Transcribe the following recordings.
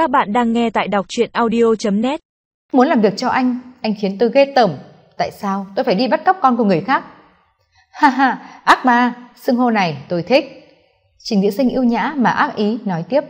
Các bạn đang nghe tại đọc truyện audio.net Muốn làm việc cho anh, anh khiến tôi ghê tởm. Tại sao tôi phải đi bắt cóc con của người khác? Ha ha, ác ma, xưng hô này tôi thích. Trình Nghĩa Sinh yêu nhã mà ác ý nói tiếp.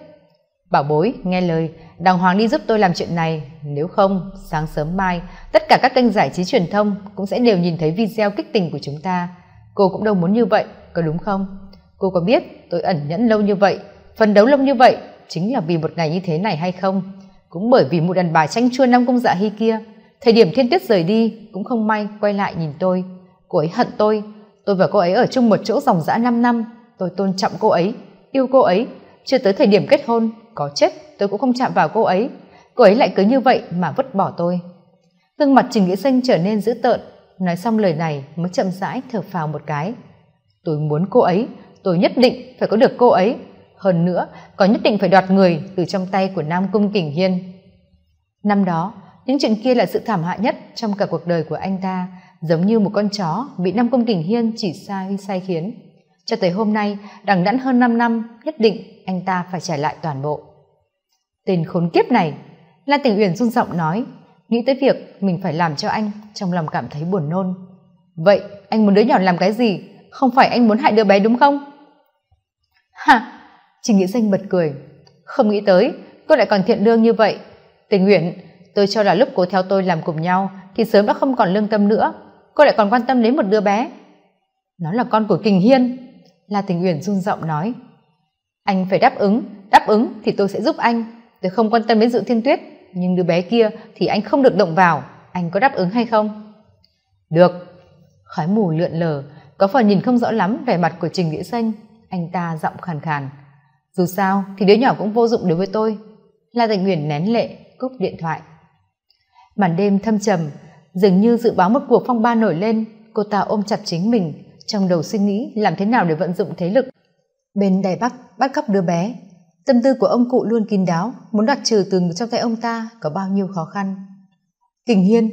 Bảo bối, nghe lời, đàng hoàng đi giúp tôi làm chuyện này. Nếu không, sáng sớm mai, tất cả các kênh giải trí truyền thông cũng sẽ đều nhìn thấy video kích tình của chúng ta. Cô cũng đâu muốn như vậy, có đúng không? Cô có biết tôi ẩn nhẫn lâu như vậy, phấn đấu lâu như vậy chính là vì một ngày như thế này hay không? Cũng bởi vì một đàn bà tranh chua năm công dạ hy kia. Thời điểm thiên tuyết rời đi, cũng không may quay lại nhìn tôi. Cô ấy hận tôi. Tôi và cô ấy ở chung một chỗ dòng dã năm năm. Tôi tôn trọng cô ấy, yêu cô ấy. Chưa tới thời điểm kết hôn, có chết, tôi cũng không chạm vào cô ấy. Cô ấy lại cứ như vậy mà vứt bỏ tôi. Gương mặt trình nghĩa sinh trở nên dữ tợn. Nói xong lời này mới chậm rãi thở phào một cái. Tôi muốn cô ấy. Tôi nhất định phải có được cô ấy hơn nữa còn nhất định phải đoạt người từ trong tay của nam cung kình hiên. Năm đó, những chuyện kia là sự thảm hại nhất trong cả cuộc đời của anh ta, giống như một con chó bị nam cung kình hiên chỉ sai sai khiến. Cho tới hôm nay, đằng đẵn hơn năm năm, nhất định anh ta phải trả lại toàn bộ. Tên khốn kiếp này, la tình uyển run giọng nói, nghĩ tới việc mình phải làm cho anh trong lòng cảm thấy buồn nôn. Vậy anh muốn đứa nhỏ làm cái gì? Không phải anh muốn hại đứa bé đúng không? Hả? Trình Nghĩ Danh bật cười. Không nghĩ tới, cô lại còn thiện lương như vậy. Tình nguyện, tôi cho là lúc cô theo tôi làm cùng nhau thì sớm đã không còn lương tâm nữa. Cô lại còn quan tâm đến một đứa bé. Nó là con của Kình Hiên. Là Tình Uyển run giọng nói. Anh phải đáp ứng, đáp ứng thì tôi sẽ giúp anh. Tôi không quan tâm đến Dự Thiên Tuyết, nhưng đứa bé kia thì anh không được động vào. Anh có đáp ứng hay không? Được. Khói mù lượn lờ, có phần nhìn không rõ lắm vẻ mặt của Trình Nghĩa Xanh. Anh ta giọng khàn khàn dù sao, thì đứa nhỏ cũng vô dụng đối với tôi. La tịnh uyển nén lệ, cúp điện thoại. Màn đêm thâm trầm, dường như dự báo một cuộc phong ba nổi lên, cô ta ôm chặt chính mình, trong đầu suy nghĩ làm thế nào để vận dụng thế lực. Bên đài bắc, bắt cóc đứa bé, tâm tư của ông cụ luôn kín đáo, muốn đoạt trừ từ trong tay ông ta có bao nhiêu khó khăn. Kình hiên,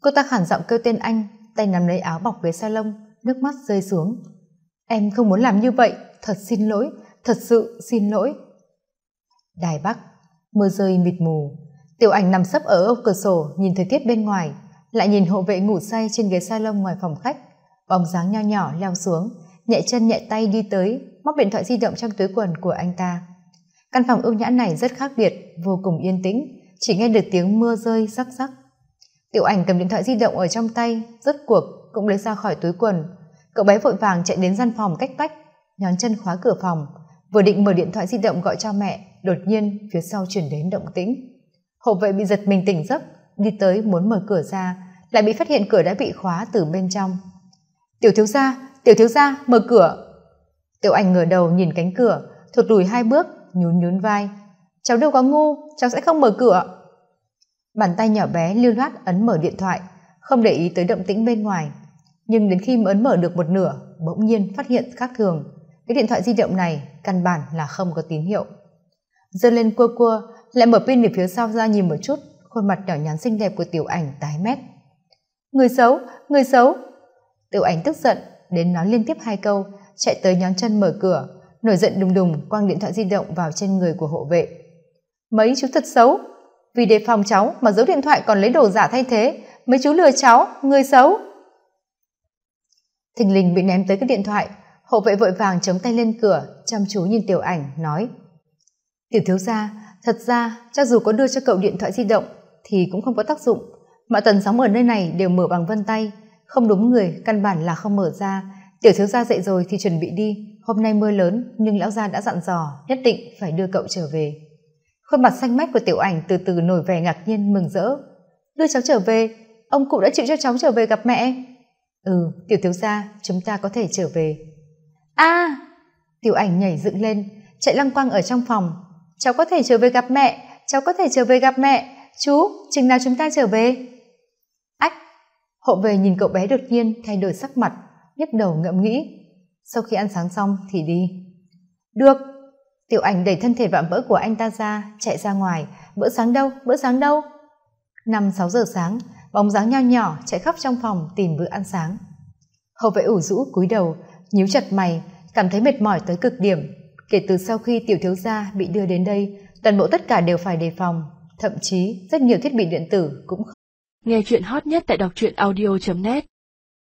cô ta khản giọng kêu tên anh, tay nắm lấy áo bọc ghế salon, nước mắt rơi xuống. Em không muốn làm như vậy, thật xin lỗi thật sự xin lỗi. Đài bắc mưa rơi mịt mù. Tiểu ảnh nằm sấp ở ốc cửa sổ nhìn thời tiết bên ngoài lại nhìn hộ vệ ngủ say trên ghế salon ngoài phòng khách. Bóng dáng nho nhỏ leo xuống nhẹ chân nhẹ tay đi tới móc điện thoại di động trong túi quần của anh ta. Căn phòng ưu nhã này rất khác biệt vô cùng yên tĩnh chỉ nghe được tiếng mưa rơi rắc rắc. Tiểu ảnh cầm điện thoại di động ở trong tay rốt cuộc cũng lấy ra khỏi túi quần. Cậu bé vội vàng chạy đến gian phòng cách tách, nhón chân khóa cửa phòng vừa định mở điện thoại di động gọi cho mẹ, đột nhiên phía sau chuyển đến động tĩnh. Hộ vệ bị giật mình tỉnh giấc, đi tới muốn mở cửa ra, lại bị phát hiện cửa đã bị khóa từ bên trong. Tiểu thiếu gia, tiểu thiếu gia, mở cửa. Tiểu anh ngửa đầu nhìn cánh cửa, thụt lùi hai bước, nhún nhún vai. Cháu đâu có ngu, cháu sẽ không mở cửa. Bàn tay nhỏ bé lưu loát ấn mở điện thoại, không để ý tới động tĩnh bên ngoài. Nhưng đến khi ấn mở được một nửa, bỗng nhiên phát hiện khác thường cái điện thoại di động này căn bản là không có tín hiệu. Giơ lên cua cua, lại mở pin về phía sau ra nhìn một chút, khuôn mặt nhỏ nhắn xinh đẹp của tiểu ảnh tái mét. Người xấu người xấu. Tiểu ảnh tức giận, đến nói liên tiếp hai câu, chạy tới nhón chân mở cửa, nổi giận đùng đùng quăng điện thoại di động vào trên người của hộ vệ. Mấy chú thật xấu. Vì đề phòng cháu mà giấu điện thoại còn lấy đồ giả thay thế, mấy chú lừa cháu, người xấu. Thình lình bị ném tới cái điện thoại hộ vệ vội vàng chống tay lên cửa, chăm chú nhìn tiểu ảnh, nói, tiểu thiếu gia, thật ra, cho dù có đưa cho cậu điện thoại di động thì cũng không có tác dụng. Mọi tần sóng ở nơi này đều mở bằng vân tay, không đúng người, căn bản là không mở ra. Tiểu thiếu gia dậy rồi thì chuẩn bị đi. Hôm nay mưa lớn, nhưng lão gia đã dặn dò, nhất định phải đưa cậu trở về. Khuôn mặt xanh mét của tiểu ảnh từ từ nổi vẻ ngạc nhiên, mừng rỡ. Đưa cháu trở về? Ông cụ đã chịu cho cháu trở về gặp mẹ? Ừ tiểu thiếu gia, chúng ta có thể trở về a tiểu ảnh nhảy dựng lên, chạy lăng quăng ở trong phòng. Cháu có thể trở về gặp mẹ, cháu có thể trở về gặp mẹ. Chú, chừng nào chúng ta trở về? Ách. Hộ về nhìn cậu bé đột nhiên thay đổi sắc mặt nhức đầu ngẫm nghĩ. Sau khi ăn sáng xong thì đi. Được. Tiểu ảnh đẩy thân thể vạm vỡ của anh ta ra, chạy ra ngoài. Bữa sáng đâu, bữa sáng đâu? Năm sáu giờ sáng, bóng dáng nho nhỏ chạy khắp trong phòng tìm bữa ăn sáng. Hậu vệ ủ rũ cúi đầu nhíu chặt mày, cảm thấy mệt mỏi tới cực điểm. Kể từ sau khi tiểu thiếu gia bị đưa đến đây, toàn bộ tất cả đều phải đề phòng. Thậm chí, rất nhiều thiết bị điện tử cũng Nghe chuyện hot nhất tại đọc truyện audio.net